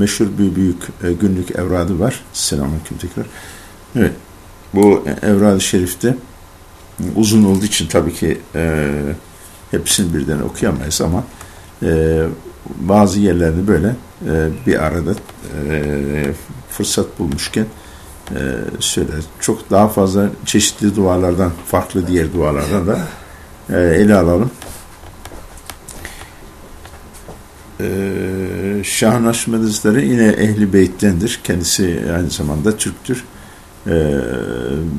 meşhur bir büyük e, günlük evradı var. Selamünaleyküm tekrar. Evet. Bu evrad-ı şerifte uzun olduğu için tabii ki e, hepsini birden okuyamayız ama e, bazı yerlerde böyle e, bir arada e, fırsat bulmuşken e, söyler. Çok daha fazla çeşitli dualardan, farklı diğer dualardan da e, ele alalım. Ee, Şah Naşmet Hazretleri yine Ehli Beyt'tendir. Kendisi aynı zamanda Türktür. Ee,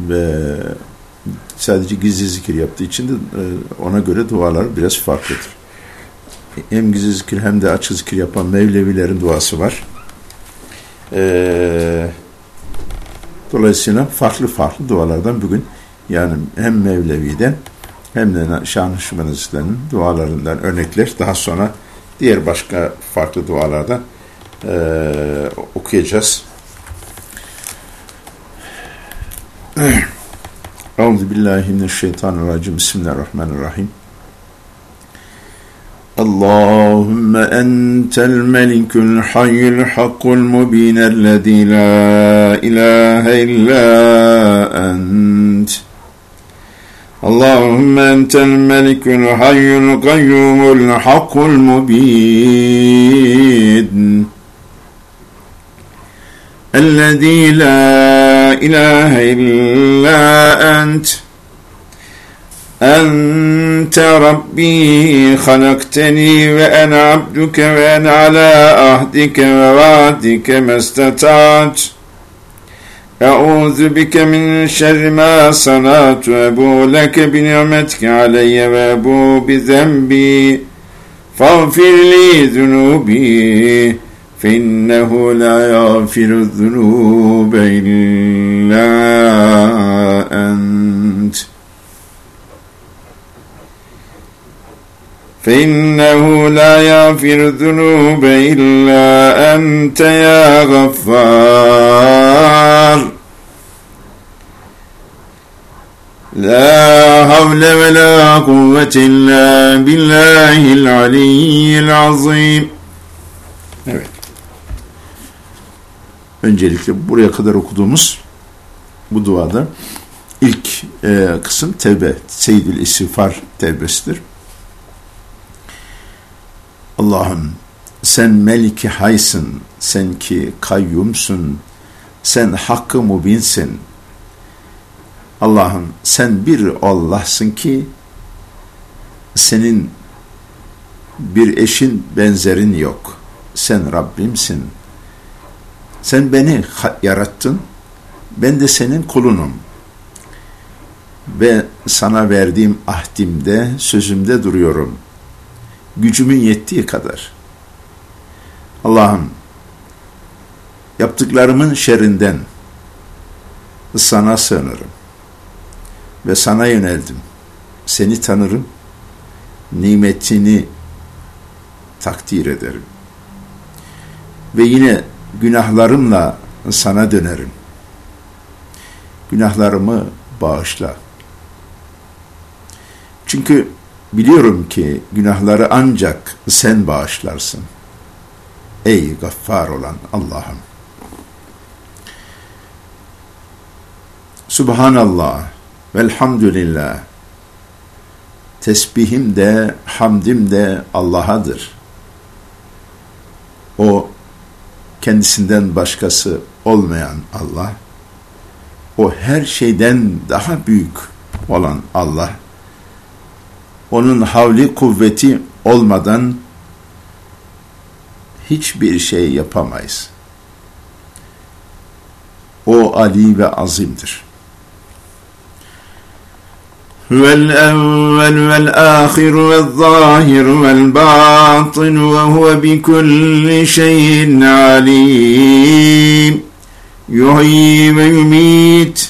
ve sadece gizli zikir yaptığı için de e, ona göre dualar biraz farklıdır. Hem gizli zikir hem de açık zikir yapan Mevlevilerin duası var. Ee, dolayısıyla farklı farklı dualardan bugün yani hem Mevlevi'den hem de Şah Naşmet Hazretleri'nin dualarından örnekler daha sonra diğer başka farklı dualarda e, okuyacağız. Euzu billahi mineşşeytanirracim. Bismillahirrahmanirrahim. Allahümme entel melikul hayyul hakkul mubin ellezî la ilahe illa ent. اللهم أنت الملك الحي القيوم الحق المبين. الذي لا إله إلا أنت. أنت ربي خلقتني وأنا عبدك وأنا على عهدك ووعدك ما استطعت. أعوذ بك من شر ما صنعت وأبو لك بنعمتك علي وأبو بذنبي فاغفر لي ذنوبي فإنه لا يغفر الذنوب إلا أنت فإنه لا يغفر الذنوب إلا أنت يا غفار لا حول ولا قوة إلا بالله العلي العظيم Evet. Öncelikle buraya kadar okuduğumuz bu duada ilk e, kısım tevbe, seyyidül istiğfar tevbesidir. Allah'ım sen meliki haysın, sen ki kayyumsun, sen hakkı mubinsin, Allah'ım sen bir Allah'sın ki senin bir eşin benzerin yok. Sen Rabbimsin. Sen beni yarattın. Ben de senin kulunum. Ve sana verdiğim ahdimde, sözümde duruyorum. Gücümün yettiği kadar. Allah'ım yaptıklarımın şerrinden sana sığınırım ve sana yöneldim. Seni tanırım, nimetini takdir ederim. Ve yine günahlarımla sana dönerim. Günahlarımı bağışla. Çünkü biliyorum ki günahları ancak sen bağışlarsın. Ey gaffar olan Allah'ım. Subhanallah velhamdülillah. Tesbihim de, hamdim de Allah'adır. O kendisinden başkası olmayan Allah, o her şeyden daha büyük olan Allah, onun havli kuvveti olmadan hiçbir şey yapamayız. O Ali ve azimdir. هو الأول والآخر والظاهر والباطن وهو بكل شيء عليم. يحيي ويميت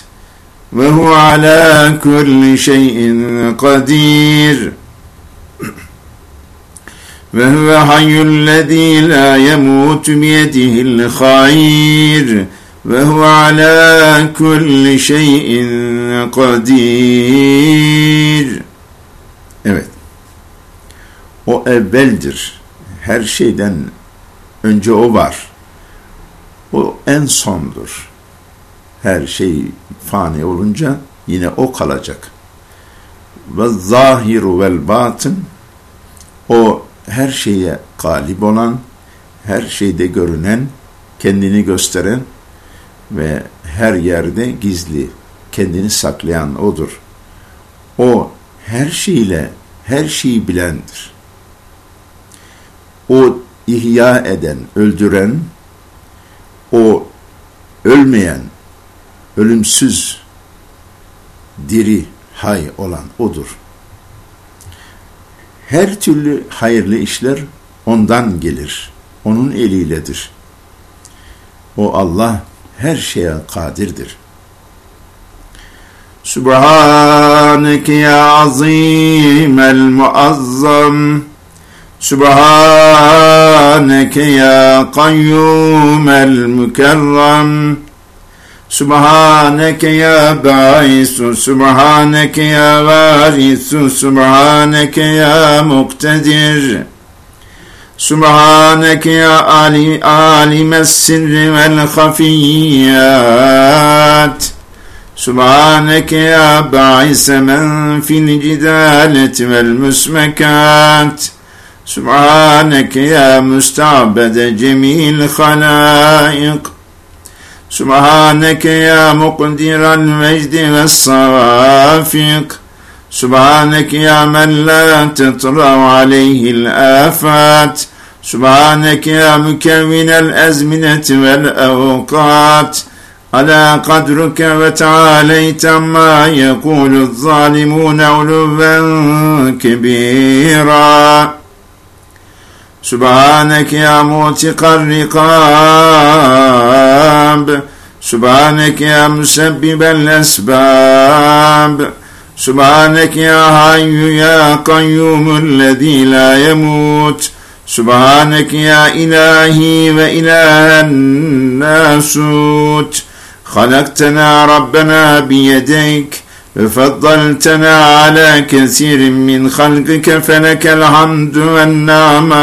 وهو على كل شيء قدير. وهو حي الذي لا يموت بيده الخير. Huve ala kulli şeyin kadir. Evet. O evveldir. Her şeyden önce o var. O en sondur. Her şey fani olunca yine o kalacak. Ve zahiru vel batın o her şeye galip olan, her şeyde görünen, kendini gösteren ve her yerde gizli, kendini saklayan odur. O her şeyle her şeyi bilendir. O ihya eden, öldüren, o ölmeyen, ölümsüz, diri, hay olan odur. Her türlü hayırlı işler ondan gelir. Onun eliyledir. O Allah her şeye kadirdir. Sübhaneke ya azimel muazzam. Sübhaneke ya kayyumel mükerrem Sübhaneke ya baisu Sübhaneke ya varisu Sübhaneke ya muktedir. سبحانك يا عالم السر والخفيات. سبحانك يا باعث من في الجدالة والمسمكات. سبحانك يا مستعبد جميع الخلائق. سبحانك يا مقدر المجد والصوافق. سبحانك يا من لا تطلع عليه الآفات. سبحانك يا مكون الأزمنة والأوقات. على قدرك وتعاليت ما يقول الظالمون علوا كبيرا. سبحانك يا موتق الرقاب. سبحانك يا مسبب الأسباب. سبحانك يا حي يا قيوم الذي لا يموت. سبحانك يا إلهي وإله الناسوت. خلقتنا ربنا بيديك فضلتنا على كثير من خلقك فلك الحمد والنعماء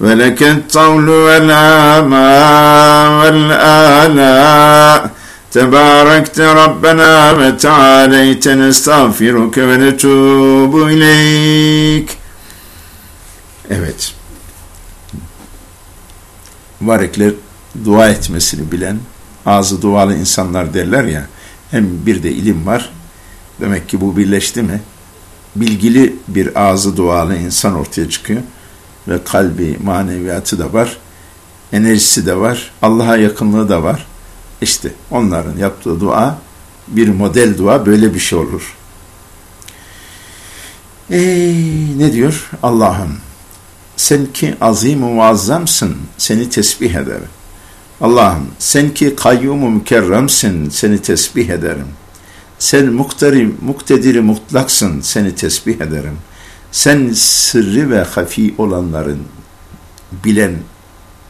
ولك الطول والآماء والآلاء. Tebarekte Rabbena ve Tealeyten estağfiruke ve netubu ileyk. Evet. Varikler dua etmesini bilen, ağzı dualı insanlar derler ya, hem bir de ilim var, demek ki bu birleşti mi? Bilgili bir ağzı dualı insan ortaya çıkıyor ve kalbi, maneviyatı da var, enerjisi de var, Allah'a yakınlığı da var. İşte onların yaptığı dua bir model dua böyle bir şey olur. Ey ne diyor? Allah'ım sen ki azim muazzamsın seni tesbih ederim. Allah'ım sen ki kayyumu mükerremsin seni tesbih ederim. Sen muktari, muktediri mutlaksın seni tesbih ederim. Sen sırrı ve hafi olanların bilen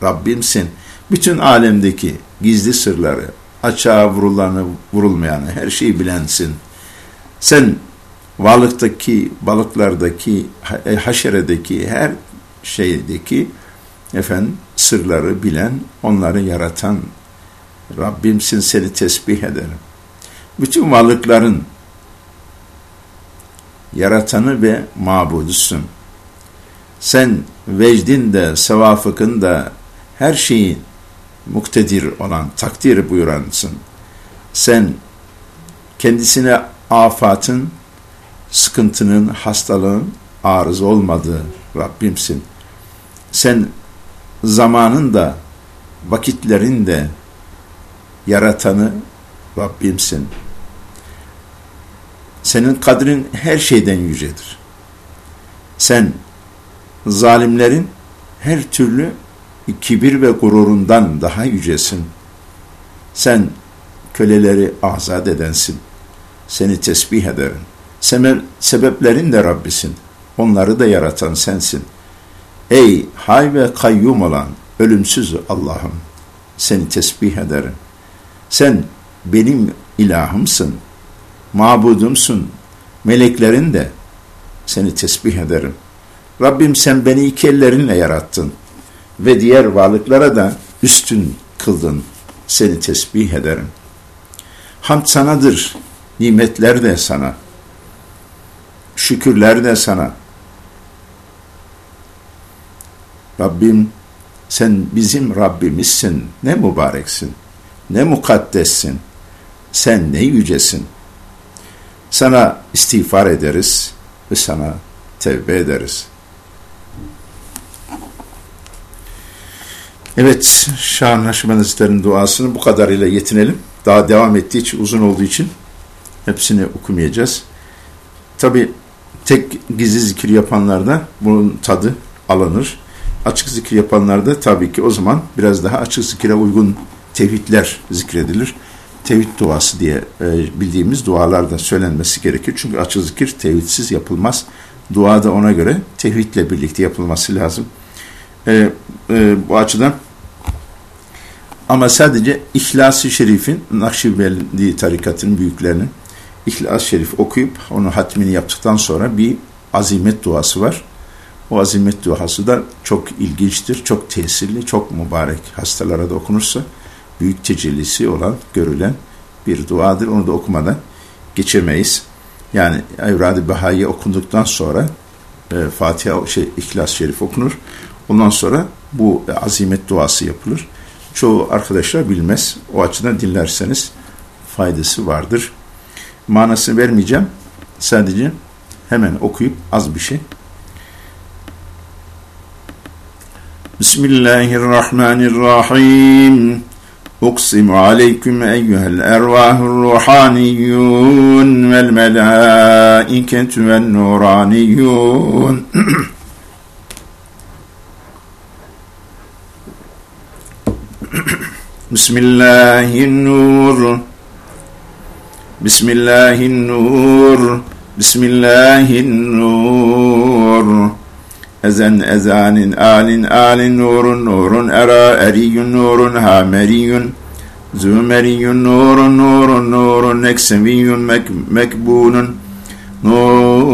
Rabbimsin. Bütün alemdeki gizli sırları, açığa vurulanı, vurulmayanı, her şeyi bilensin. Sen varlıktaki, balıklardaki, haşeredeki, her şeydeki efendim sırları bilen, onları yaratan Rabbimsin seni tesbih ederim. Bütün varlıkların yaratanı ve mabudusun. Sen vecdin de, sevafıkın da her şeyin muktedir olan, takdir buyuransın. Sen kendisine afatın, sıkıntının, hastalığın arız olmadığı Rabbimsin. Sen zamanın da vakitlerin de yaratanı Rabbimsin. Senin kadrin her şeyden yücedir. Sen zalimlerin her türlü kibir ve gururundan daha yücesin. Sen köleleri azat edensin. Seni tesbih ederim. Sebeplerin de Rabbisin. Onları da yaratan sensin.'' Ey hay ve kayyum olan ölümsüz Allah'ım seni tesbih ederim. Sen benim ilahımsın, mabudumsun, meleklerin de seni tesbih ederim. Rabbim sen beni iki ellerinle yarattın ve diğer varlıklara da üstün kıldın, seni tesbih ederim. Hamd sanadır, nimetler de sana, şükürler de sana. Rabbim sen bizim Rabbimizsin, ne mübareksin, ne mukaddessin, sen ne yücesin. Sana istiğfar ederiz ve sana tevbe ederiz. Evet, Şah Naşimen Hazretleri'nin duasını bu kadarıyla yetinelim. Daha devam ettiği için, uzun olduğu için hepsini okumayacağız. Tabi tek gizli zikir yapanlarda bunun tadı alınır. Açık zikir yapanlarda tabii ki o zaman biraz daha açık zikire uygun tevhidler zikredilir. Tevhid duası diye e, bildiğimiz dualarda söylenmesi gerekir. Çünkü açık zikir tevhidsiz yapılmaz. Dua da ona göre tevhidle birlikte yapılması lazım. E, e, bu açıdan ama sadece İhlas-ı Şerif'in Nakşibendi tarikatının büyüklerinin İhlas-ı Şerif okuyup onu hatmini yaptıktan sonra bir azimet duası var. O azimet duası da çok ilginçtir, çok tesirli, çok mübarek. Hastalara da okunursa büyük tecellisi olan, görülen bir duadır. Onu da okumadan geçemeyiz. Yani Evrad-ı Baha'yı okunduktan sonra e, Fatiha, şey, İhlas-ı Şerif okunur. Ondan sonra bu azimet duası yapılır Çoğu arkadaşlar bilmez. O açıdan dinlerseniz faydası vardır. Manasını vermeyeceğim. Sadece hemen okuyup az bir şey. Bismillahirrahmanirrahim. أقسم عليكم أيها الأرواح الروحانيون والملائكة والنورانيون بسم الله النور. بسم الله النور. بسم الله النور. أذن أذان آل آل نور نور أرى أري نور هامري زمري نور نور نور نكسبي مك مكبون نور.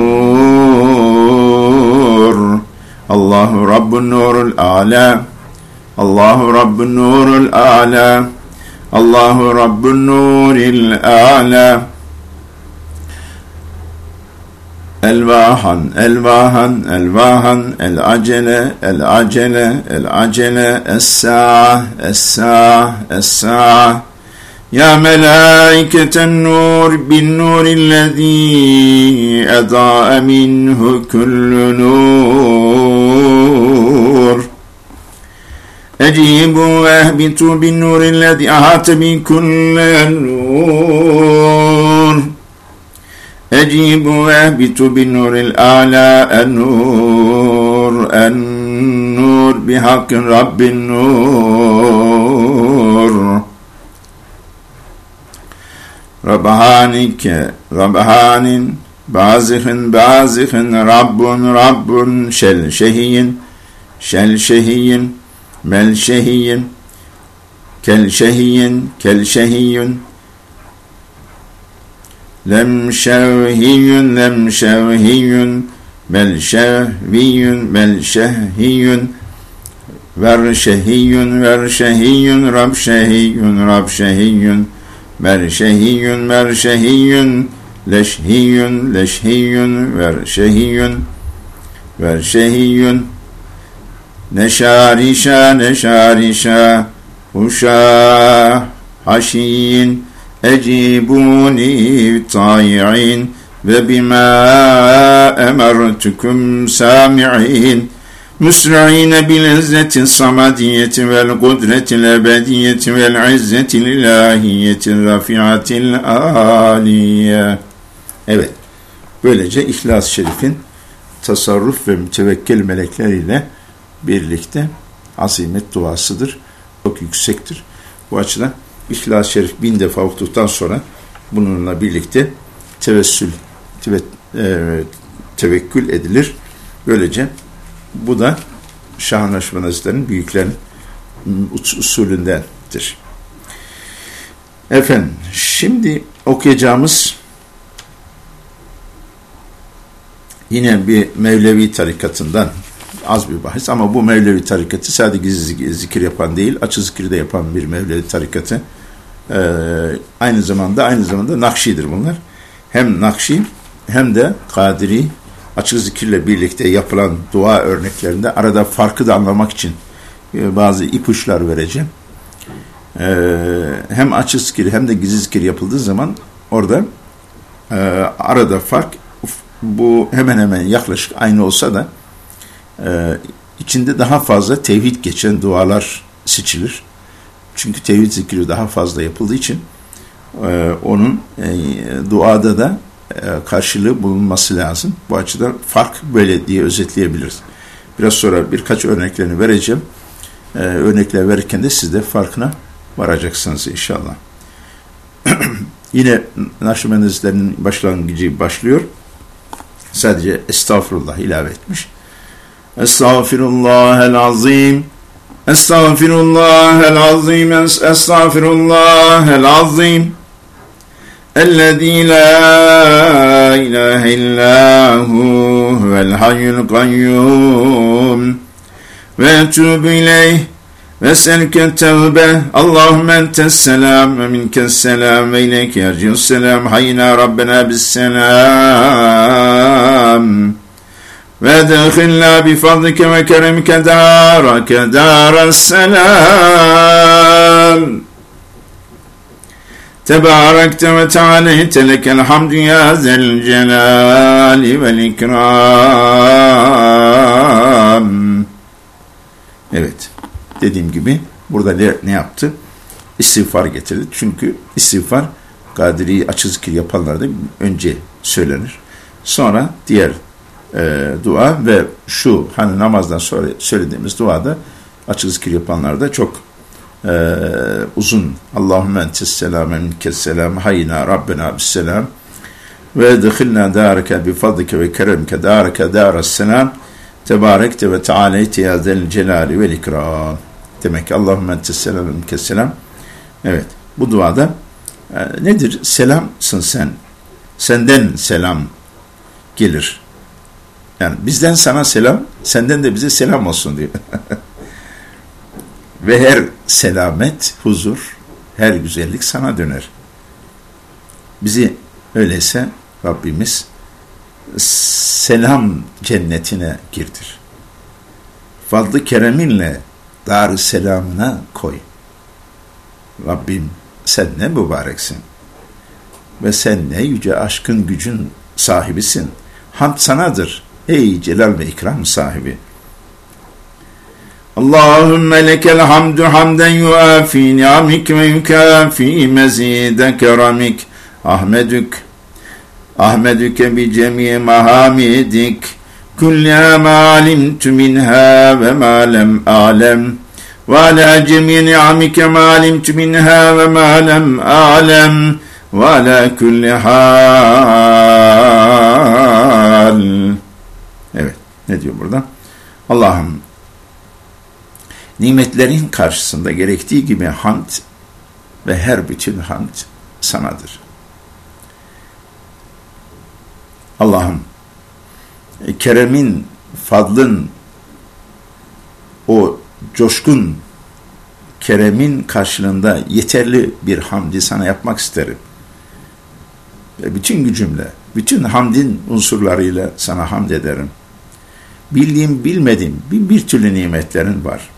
الله رب النور الأعلى. الله رب النور الأعلى الله رب النور الأعلى الواحا الواحا الواحا العجلة العجلة العجلة الساعة الساعة الساعة يا ملائكة النور بالنور الذي أضاء منه كل نور أجيبوا واهبطوا بالنور الذي أحاط بكل نور أجيبوا واهبطوا بالنور الأعلى النور النور بحق رب النور. ربهانك ربهان بازخ بازخ رب رب شل شهي شل شهي ملشهي كالشهي كالشهي لم شوهي لم شوهي بل شهوي بل شهي ورشهي ورشهي رب شهي رب شهي مرشهي مرشهي لشهي لشهي ورشهي ورشهي Neşarişa neşarişa Huşa haşin Ecibuni tayin ve bima emertukum sami'in Müsra'ine bil izzetin samadiyeti vel kudretil ebediyeti vel izzetil ilahiyetil rafiatil aliye. Evet. Böylece İhlas-ı Şerif'in tasarruf ve mütevekkil melekler ile birlikte azimet duasıdır. Çok yüksektir. Bu açıdan İhlas-ı Şerif bin defa okuduktan sonra bununla birlikte tevessül, teve, e, tevekkül edilir. Böylece bu da Naşman Hazretleri'nin büyüklerin usulündendir. Efendim, şimdi okuyacağımız yine bir Mevlevi tarikatından az bir bahis ama bu Mevlevi tarikatı sadece gizli zikir yapan değil, açı zikir de yapan bir Mevlevi tarikatı. Ee, aynı zamanda aynı zamanda Nakşi'dir bunlar. Hem Nakşi hem de Kadiri açık zikirle birlikte yapılan dua örneklerinde arada farkı da anlamak için e, bazı ipuçlar vereceğim. Ee, hem açık zikir hem de gizli zikir yapıldığı zaman orada e, arada fark bu hemen hemen yaklaşık aynı olsa da e, içinde daha fazla tevhid geçen dualar seçilir. Çünkü tevhid zikri daha fazla yapıldığı için e, onun e, duada da e, karşılığı bulunması lazım. Bu açıdan fark böyle diye özetleyebiliriz. Biraz sonra birkaç örneklerini vereceğim. E, örnekler verirken de siz de farkına varacaksınız inşallah. Yine Nakşibendizlerin başlangıcı başlıyor. Sadece estağfurullah ilave etmiş. Estağfirullahel azim. Estağfirullahel azim. Estağfirullahel azim. الذي لا إله إلا هو هو الحي القيوم وأتوب إليه وأسألك التوبة اللهم أنت السلام ومنك السلام وإليك يرجع السلام حينا ربنا بالسلام وادخلنا بفضلك وكرمك دارك دار السلام تباركت وتعاليت لك الحمد يا ذا الجلال والإكرام Evet. Dediğim gibi burada ne, ne yaptı? İstiğfar getirdi. Çünkü istiğfar Kadiri açı zikir yapanlarda önce söylenir. Sonra diğer e, dua ve şu hani namazdan sonra söylediğimiz duada açık zikir yapanlarda çok e, uzun Allahümme entes selame minkes selam hayna Rabbena bisselam ve edhilna dâreke bifadlike ve keremke dâreke dâres selam tebarekte ve tealeyte ya zel celali vel ikram demek ki Allahümme entes selame minkes selam evet bu duada e, nedir? Selamsın sen. Senden selam gelir. Yani bizden sana selam, senden de bize selam olsun diyor. Ve her selamet, huzur, her güzellik sana döner. Bizi öyleyse Rabbimiz selam cennetine girdir. Fadlı kereminle dar selamına koy. Rabbim sen ne mübareksin. Ve sen ne yüce aşkın gücün sahibisin. Hamd sanadır ey celal ve ikram sahibi. Allahümme lekel hamdu hamden yuafi ni'amik ve yukafi mezide keramik. Ahmedük Ahmedüke bi cemi mahamidik kulliha ma alimtu minha ve ma lem alem ve ala cemi ni'amike ma alimtu minha ve ma lem alem ve ala kulli hal ne diyor burada? Allah'ım nimetlerin karşısında gerektiği gibi hamd ve her bütün hamd sanadır. Allah'ım keremin, fadlın, o coşkun keremin karşılığında yeterli bir hamdi sana yapmak isterim. Ve bütün gücümle, bütün hamdin unsurlarıyla sana hamd ederim. Bildiğim, bilmediğim bir, bir türlü nimetlerin var.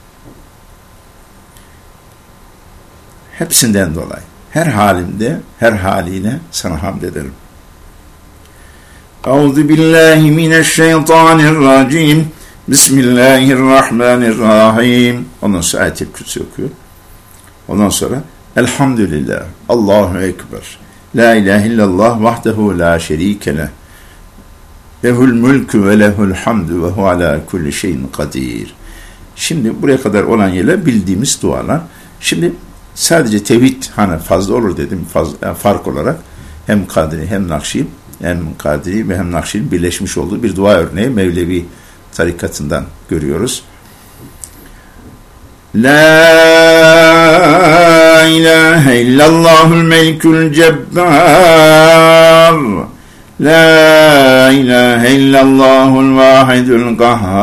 Hepsinden dolayı. Her halimde, her haliyle sana hamd ederim. Euzu billahi mineşşeytanirracim. Bismillahirrahmanirrahim. Ondan sonra ayet-i kürsi okuyor. Ondan sonra Elhamdülillah, Allahu Ekber. La ilahe illallah vahdehu la şerike leh. Lehul mülkü ve lehul hamdü ve hu ala kulli şeyin kadir. Şimdi buraya kadar olan yerler bildiğimiz dualar. Şimdi sadece tevhid hani fazla olur dedim fazla, fark olarak hem Kadiri hem Nakşi hem Kadiri ve hem Nakşi'nin birleşmiş olduğu bir dua örneği Mevlevi tarikatından görüyoruz. La ilahe illallahul melikul cebbar La ilahe illallahul vahidul kahhar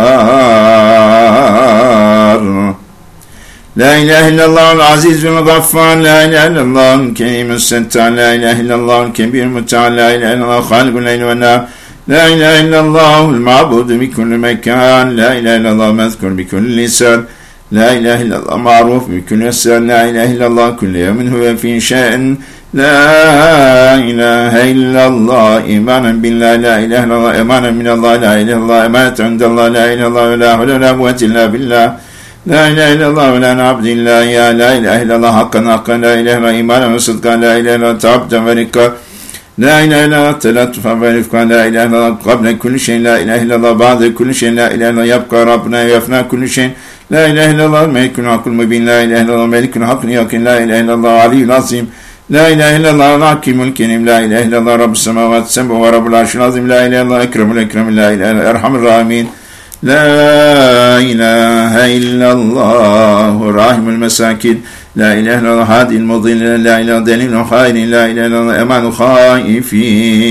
La ilahe illallah aziz ve gaffar La ilahe illallah kerim settar La ilahe illallah kebir mutal La ilahe illallah halikul leyl ve la La ilahe illallah ma'budu bi kulli mekan La ilahe illallah mezkur bi kulli lisan La ilahe illallah ma'ruf bi kulli lisan La ilahe illallah kulli yevmin huve fi şe'n La ilahe illallah imanen billah la ilahe illallah emanen minallah la ilahe illallah emanet indallah la ilahe illallah ve la havle la kuvvete illa billah La ilahe illallah ve la nabd illa ya la ilahe illallah hakkan hakkan la ilahe illallah imanen ve sıdkan la ilahe illallah tabden ve rikka La ilahe illallah telattufen ve rifkan la ilahe illallah kable kulli şeyin la ilahe illallah ba'de kulli şeyin la ilahe illallah yapka Rabbuna yafna kulli şeyin La ilahe illallah melikun hakkul mübin la ilahe illallah melikun hakkun yakin la ilahe illallah aliyyul azim La ilahe illallah hakimul kerim la ilahe illallah rabbus semavat sema ve rabbul arşil azim la ilahe illallah ekremul ekrem la ilahe illallah erhamur rahimin La ilahe illallah rahimul mesakin La ilahe illallah hadil mudille la ilahe delilun hayrin la ilahe illallah emanu haifin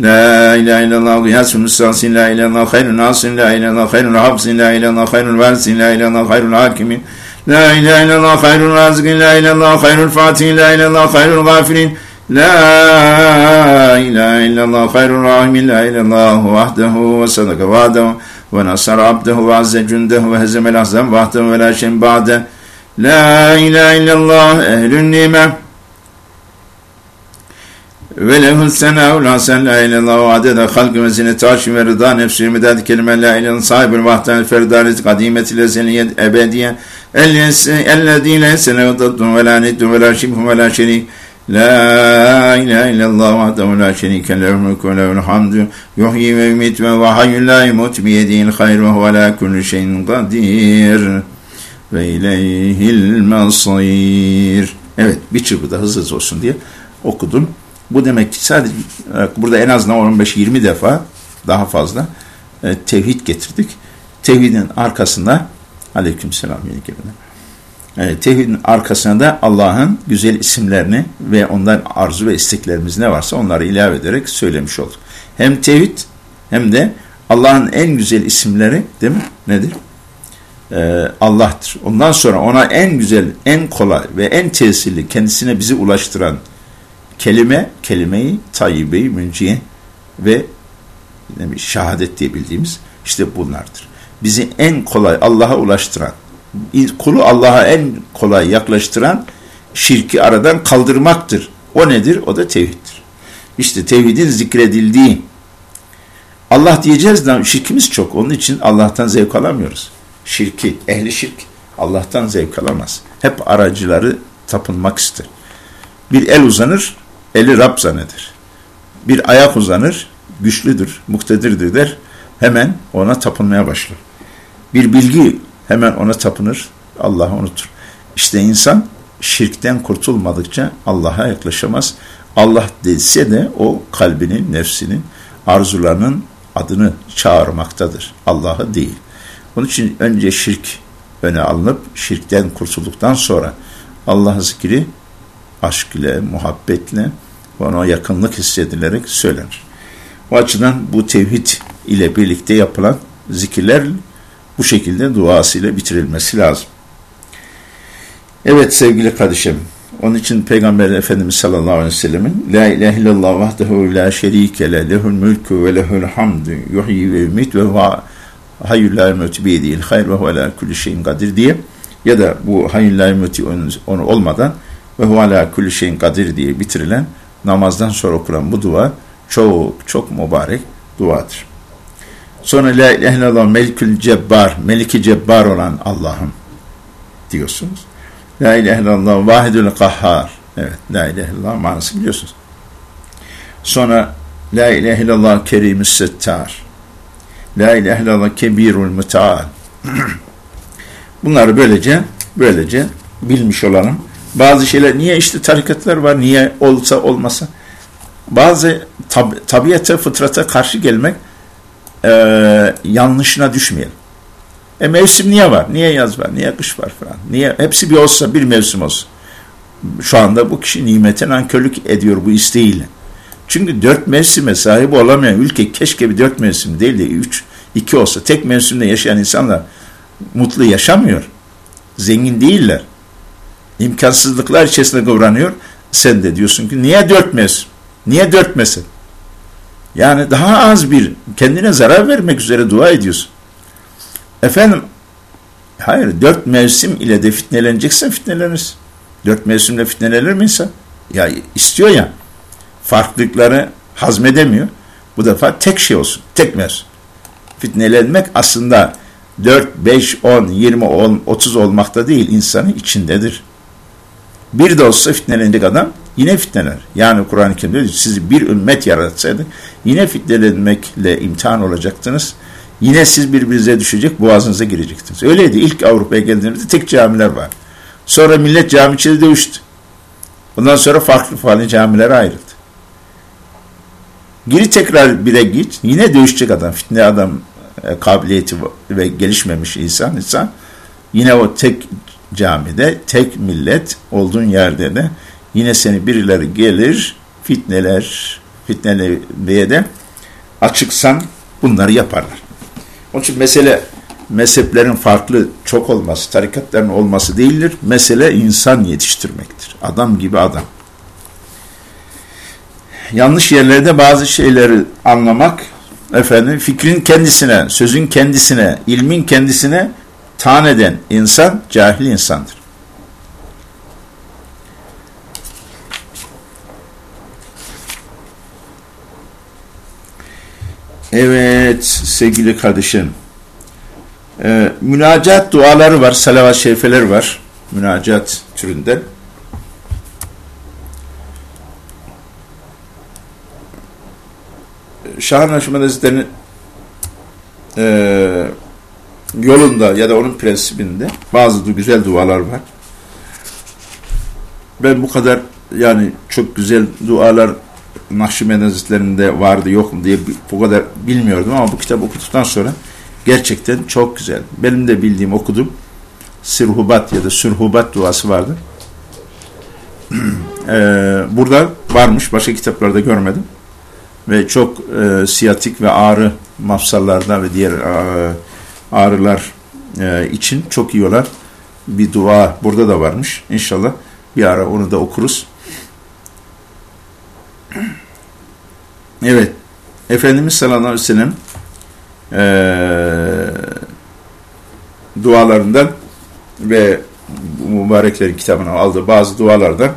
La ilahe illallah gıyasul müstasin la ilahe illallah hayrun nasin la ilahe illallah hayrun hafsin la ilahe illallah hayrun versin la ilahe illallah hayrun hakimin La ilahe illallah hayrul razıkın, la ilahe hayrul fatihin, la ilahe hayrul gafirin, la ilahe illallah hayrul rahimin, la ilahe vahdehu ve sadaka vahdehu ve nasar abdehu ve azze cündehu ve hezemel ahzem vahdehu ve la şen ba'de. La ilahe illallah ehlün nimem. Ve lehul senâul hasen la ilallah ve adede halkı ve zineti arşi ve rıda nefsü müdad kelime la ilallah sahibül vahdan ferdanet kadimeti lezeniyet ebediye ellezî leyse nevdaddun ve la niddun ve la şibhun ve la şerik La ilahe illallah vahdehu la şerike lehu mulku ve lehul hamdu yuhyi ve yumit ve ve hayyun la hayr ve huve la kulli şeyin kadir ve ileyhil masir. Evet bir çırpıda hızlı hızlı olsun diye okudum. Bu demek ki sadece e, burada en azından 15-20 defa daha fazla e, tevhid getirdik. Tevhidin arkasında aleyküm selam e, tevhidin arkasına da Allah'ın güzel isimlerini ve ondan arzu ve isteklerimiz ne varsa onları ilave ederek söylemiş olduk. Hem tevhid hem de Allah'ın en güzel isimleri değil mi? Nedir? Ee, Allah'tır. Ondan sonra ona en güzel, en kolay ve en tesirli kendisine bizi ulaştıran kelime, kelimeyi tayyibeyi, münciye ve ne şehadet diye bildiğimiz işte bunlardır. Bizi en kolay Allah'a ulaştıran, kulu Allah'a en kolay yaklaştıran şirki aradan kaldırmaktır. O nedir? O da tevhiddir. İşte tevhidin zikredildiği Allah diyeceğiz de şirkimiz çok. Onun için Allah'tan zevk alamıyoruz. Şirki, ehli şirk Allah'tan zevk alamaz. Hep aracıları tapınmak ister. Bir el uzanır, eli Rab zanneder. Bir ayak uzanır, güçlüdür, muktedirdir der, hemen ona tapınmaya başlar. Bir bilgi hemen ona tapınır, Allah'ı unutur. İşte insan şirkten kurtulmadıkça Allah'a yaklaşamaz. Allah dese de o kalbinin, nefsinin, arzularının adını çağırmaktadır. Allah'ı değil. Onun için önce şirk öne alınıp şirkten kurtulduktan sonra Allah zikri aşk ile, muhabbetle, ona yakınlık hissedilerek söylenir. O açıdan bu tevhid ile birlikte yapılan zikirler bu şekilde duasıyla bitirilmesi lazım. Evet sevgili kardeşim, onun için Peygamber Efendimiz sallallahu aleyhi ve sellemin La ilahe illallah vahdehu la şerike le lehul mülkü ve lehul hamdu yuhyi ve ümit ve huve hayyul la emeti biyedihil hayr ve huve la şeyin kadir diye ya da bu hayyul la emeti onu olmadan ve huve la kulli şeyin kadir diye bitirilen namazdan sonra okunan bu dua çok çok mübarek duadır. Sonra la ilahe illallah melikül cebbar, meliki cebbar olan Allah'ım diyorsunuz. La ilahe illallah vahidül kahhar. Evet, la ilahe illallah manası biliyorsunuz. Sonra la ilahe illallah kerimü settar. La ilahe illallah kebirul müteal. Bunları böylece böylece bilmiş olalım. Bazı şeyler niye işte tarikatlar var, niye olsa olmasa. Bazı tab tabiata, fıtrata karşı gelmek e, yanlışına düşmeyelim. E mevsim niye var? Niye yaz var? Niye kış var falan? Niye? Hepsi bir olsa bir mevsim olsun. Şu anda bu kişi nimete nankörlük ediyor bu isteğiyle. Çünkü dört mevsime sahip olamayan ülke keşke bir dört mevsim değil de üç, iki olsa tek mevsimde yaşayan insanlar mutlu yaşamıyor. Zengin değiller. İmkansızlıklar içerisinde kıvranıyor. Sen de diyorsun ki niye dört mevsim? Niye dört mevsim? Yani daha az bir kendine zarar vermek üzere dua ediyorsun. Efendim hayır dört mevsim ile de fitneleneceksen fitnelenirsin. Dört mevsimle fitnelenir mi insan? Ya istiyor ya farklılıkları hazmedemiyor. Bu defa tek şey olsun. Tek mevsim. Fitnelenmek aslında 4, 5, 10, 20, 10, 30 olmakta değil insanın içindedir. Bir de olsa fitnelenecek adam yine fitneler. Yani Kur'an-ı Kerim'de sizi bir ümmet yaratsaydı yine fitnelenmekle imtihan olacaktınız. Yine siz birbirinize düşecek, boğazınıza girecektiniz. Öyleydi. İlk Avrupa'ya geldiğimizde tek camiler var. Sonra millet cami içinde dövüştü. Bundan sonra farklı farklı camilere ayrıldı. Geri tekrar bire git. Yine dövüşecek adam. Fitne adam e, kabiliyeti ve gelişmemiş insan insan. Yine o tek camide, tek millet olduğun yerde de yine seni birileri gelir, fitneler, fitnelemeye de açıksan bunları yaparlar. Onun için mesele mezheplerin farklı çok olması, tarikatların olması değildir. Mesele insan yetiştirmektir. Adam gibi adam. Yanlış yerlerde bazı şeyleri anlamak, efendim fikrin kendisine, sözün kendisine, ilmin kendisine tan eden insan cahil insandır. Evet sevgili kardeşim. Ee, münacat duaları var, salavat şerifeler var. Münacat türünden. Şah-ı Naşimen Hazretleri'nin e, yolunda ya da onun prensibinde bazı güzel dualar var. Ben bu kadar yani çok güzel dualar Nakşibendi Hazretleri'nde vardı yok mu diye bu kadar bilmiyordum ama bu kitap okuduktan sonra gerçekten çok güzel. Benim de bildiğim okudum. Sirhubat ya da Sürhubat duası vardı. ee, burada varmış. Başka kitaplarda görmedim. Ve çok e, siyatik ve ağrı mafsallarda ve diğer e, ağrılar e, için çok iyi olan bir dua burada da varmış. İnşallah bir ara onu da okuruz. Evet. Efendimiz sallallahu aleyhi ve sellem e, dualarından ve mübareklerin kitabına aldığı bazı dualardan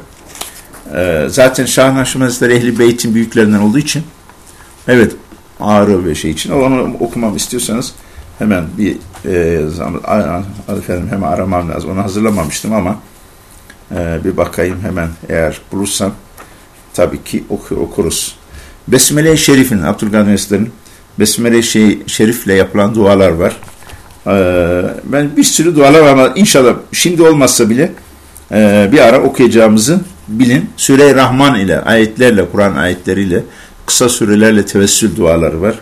e, zaten Şah Naşim Hazretleri Ehli Beyt'in büyüklerinden olduğu için evet ağrı ve şey için onu okumam istiyorsanız hemen bir e, efendim hemen aramam lazım. Onu hazırlamamıştım ama e, bir bakayım hemen eğer bulursam tabii ki oku, okuruz. Besmele-i Şerif'in Abdülkadir Meslerin Besmele-i Şerif'le yapılan dualar var. Ee, ben bir sürü dualar var ama inşallah şimdi olmazsa bile e, bir ara okuyacağımızı bilin. Süre-i Rahman ile, ayetlerle, Kur'an ayetleriyle, kısa sürelerle tevessül duaları var.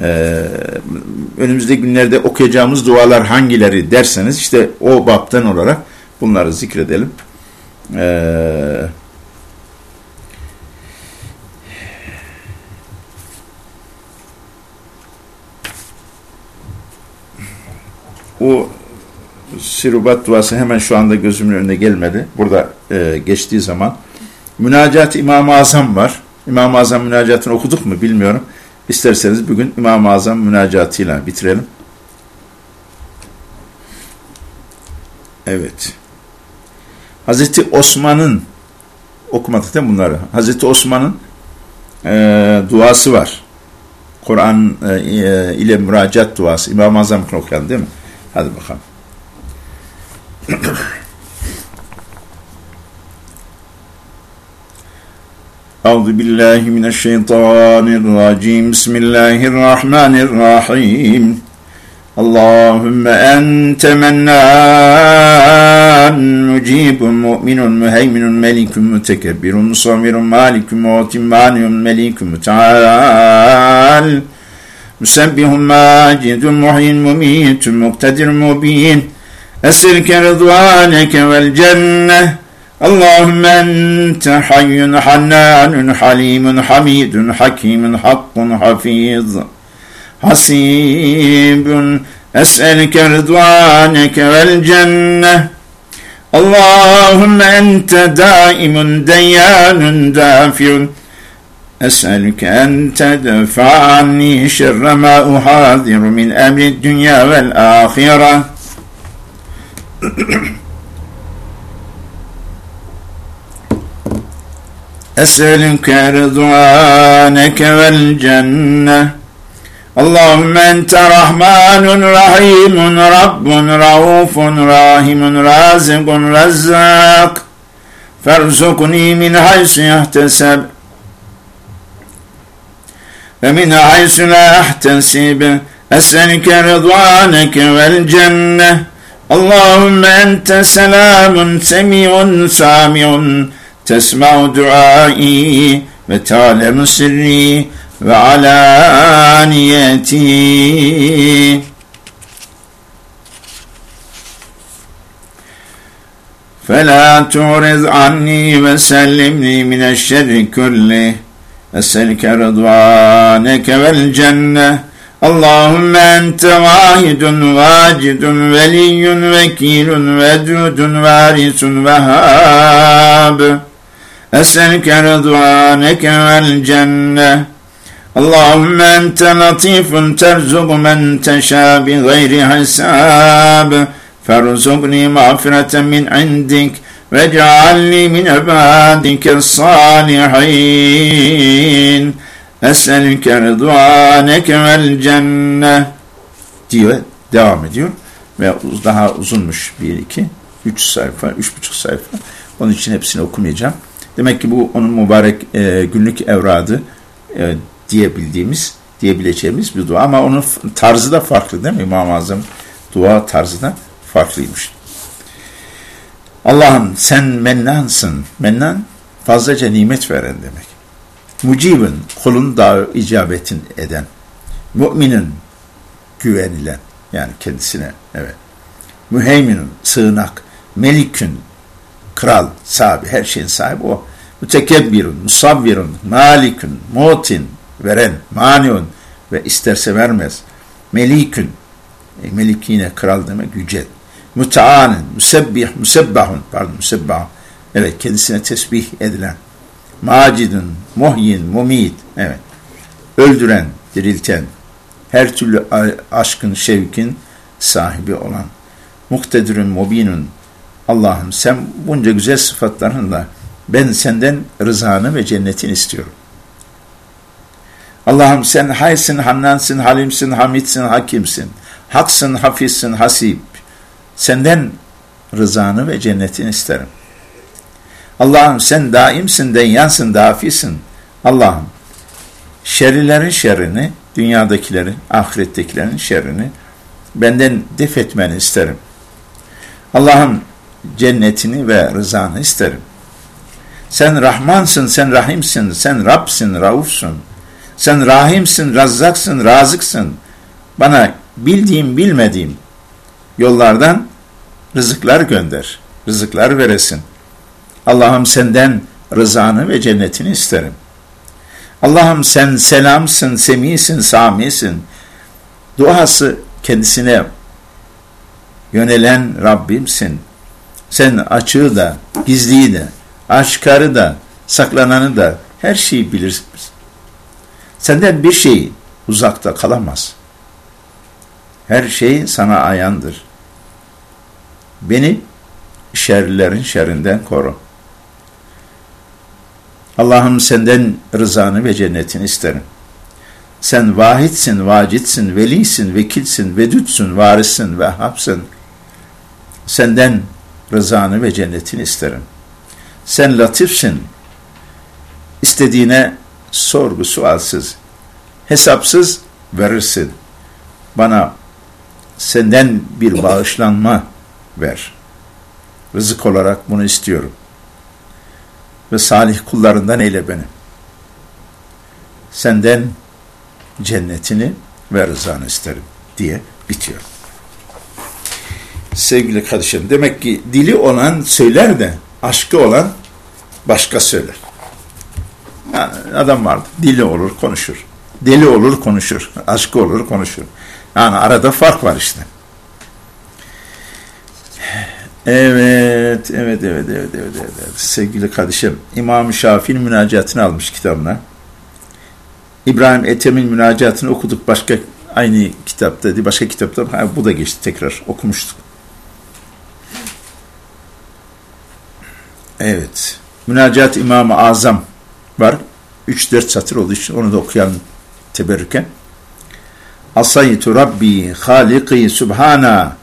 Ee, önümüzdeki günlerde okuyacağımız dualar hangileri derseniz işte o baptan olarak bunları zikredelim. Ee, o sirubat duası hemen şu anda gözümün önüne gelmedi. Burada e, geçtiği zaman. Münacat İmam-ı Azam var. İmam-ı Azam münacatını okuduk mu bilmiyorum. İsterseniz bugün İmam-ı Azam münacatıyla bitirelim. Evet. Hazreti Osman'ın okumadık değil mi bunları? Hazreti Osman'ın e, duası var. Kur'an e, e ile müracaat duası. İmam-ı Azam okuyalım değil mi? Hadi bakalım. أعوذ بالله من الشيطان الرجيم بسم الله الرحمن الرحيم اللهم أنت منان مجيب مؤمن مهيمن ملك متكبر مصور مالك موت مانع مليك متعال مسبح ماجد محيي مميت مقتدر مبين أسرك رضوانك والجنة اللهم أنت حي حنان حليم حميد حكيم حق حفيظ حسيب. أسألك رضوانك والجنة. اللهم أنت دائم ديان دافع. أسألك أن تدفع عني شر ما أحاذر من أمر الدنيا والآخرة. أسألك رضوانك والجنة. اللهم أنت رحمن رحيم رب رؤوف راحم رازق رزاق. فارزقني من حيث يحتسب. فمن حيث لا أحتسب أسألك رضوانك والجنة. اللهم أنت سلام سميع سامع تسمع دعائي وتعلم سري وعلانيتي فلا تعرض عني وسلمني من الشر كله أسألك رضوانك والجنة اللهم أنت واحد واجد ولي وكيل ودود وارث وهاب أسألك رضوانك والجنة اللهم أنت لطيف ترزق من تشاء بغير حساب فارزقني مغفرة من عندك واجعلني من عبادك الصالحين Eselüke rıdvaneke vel cenne diyor, devam ediyor. Ve daha uzunmuş bir, iki, üç sayfa, üç buçuk sayfa. Onun için hepsini okumayacağım. Demek ki bu onun mübarek e, günlük evradı e, diyebildiğimiz, diyebileceğimiz bir dua. Ama onun tarzı da farklı değil mi? İmam-ı Azam dua tarzı da farklıymış. Allah'ım sen mennansın. Mennan fazlaca nimet veren demek. Mucibin kulun da icabetin eden. Müminin güvenilen yani kendisine evet. Müheyminun sığınak. Melikün kral, sahibi, her şeyin sahibi o. Mütekebbirun, musavvirun, malikün, mutin, veren, maniun ve isterse vermez. Melikün, e, melik yine kral demek, yüce. Müteanin, müsebbih, müsebbahun, pardon, müsebbah. Evet, kendisine tesbih edilen. Macidun, muhyin, mumit, evet. Öldüren, dirilten, her türlü aşkın, şevkin sahibi olan. Muktedirün, mubinun, Allah'ım sen bunca güzel sıfatlarınla ben senden rızanı ve cennetin istiyorum. Allah'ım sen haysin, hannansın, halimsin, hamidsin, hakimsin, haksın, hafizsin, hasip. Senden rızanı ve cennetin isterim. Allah'ım sen daimsin, denyansın, dafisin. Allah'ım şerrilerin şerrini, dünyadakilerin, ahirettekilerin şerrini benden def etmeni isterim. Allah'ım cennetini ve rızanı isterim. Sen Rahmansın, sen Rahimsin, sen Rabsin, Raufsun. Sen Rahimsin, Razzaksın, Razıksın. Bana bildiğim, bilmediğim yollardan rızıklar gönder, rızıklar veresin. Allah'ım senden rızanı ve cennetini isterim. Allah'ım sen selamsın, semisin, samisin. Duası kendisine yönelen Rabbimsin. Sen açığı da, gizliyi de, aşkarı da, saklananı da her şeyi bilirsin. Senden bir şey uzakta kalamaz. Her şey sana ayandır. Beni şerlerin şerrinden koru. Allah'ım senden rızanı ve cennetini isterim. Sen vahidsin, vacitsin, velisin, vekilsin, vedütsün, varissin ve hapsın. Senden rızanı ve cennetini isterim. Sen latifsin, istediğine sorgu sualsız, hesapsız verirsin. Bana senden bir bağışlanma ver. Rızık olarak bunu istiyorum. Ve salih kullarından eyle beni. Senden cennetini ve rızanı isterim diye bitiyor sevgili kardeşim. Demek ki dili olan söyler de aşkı olan başka söyler. Yani adam vardı, dili olur, konuşur. Deli olur konuşur, aşkı olur konuşur. Yani arada fark var işte. Evet, evet, evet, evet, evet, evet. Sevgili kardeşim, İmam-ı Şafii'nin münacatını almış kitabına. İbrahim Ethem'in münacatını okuduk başka aynı kitapta, başka kitapta. Ha, bu da geçti tekrar okumuştuk. Evet. Münacat İmam-ı Azam var. 3-4 satır olduğu için onu da okuyan teberrüken. Asaytu Rabbi Haliki Subhana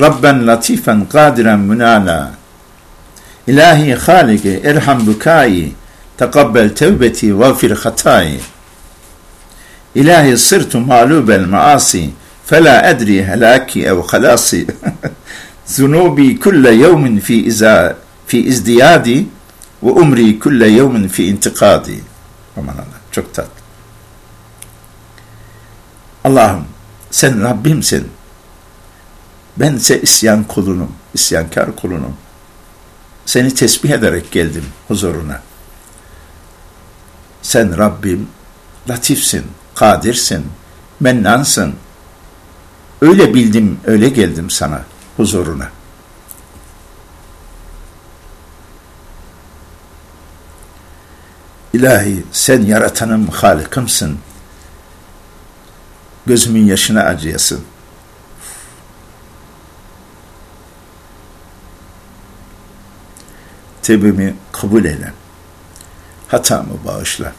Rabben latifen kadiren münana İlahi Haliki erham bukai tekabbel tevbeti vafir hatai İlahi sırtu mağlubel maasi fela edri helaki ev halasi zunubi kulle yevmin fi iza fi izdiyadi ve umri kulle yevmin fi intikadi aman Allah çok tatlı Allah'ım sen Rabbimsin. Bense isyan kulunum, isyankar kulunum. Seni tesbih ederek geldim huzuruna. Sen Rabbim latifsin, kadirsin, mennansın. Öyle bildim, öyle geldim sana huzuruna. İlahi sen yaratanım, halikimsin gözümün yaşına acıyasın. Tevbemi kabul eyle. Hatamı bağışla.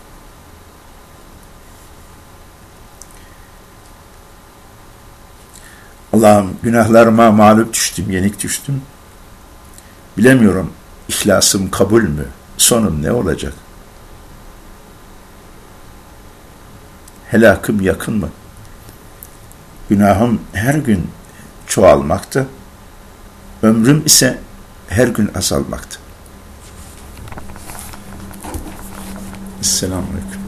Allah'ım günahlarıma mağlup düştüm, yenik düştüm. Bilemiyorum ihlasım kabul mü? Sonum ne olacak? Helakım yakın mı? Günahım her gün çoğalmakta, ömrüm ise her gün azalmakta. Selamun Aleyküm.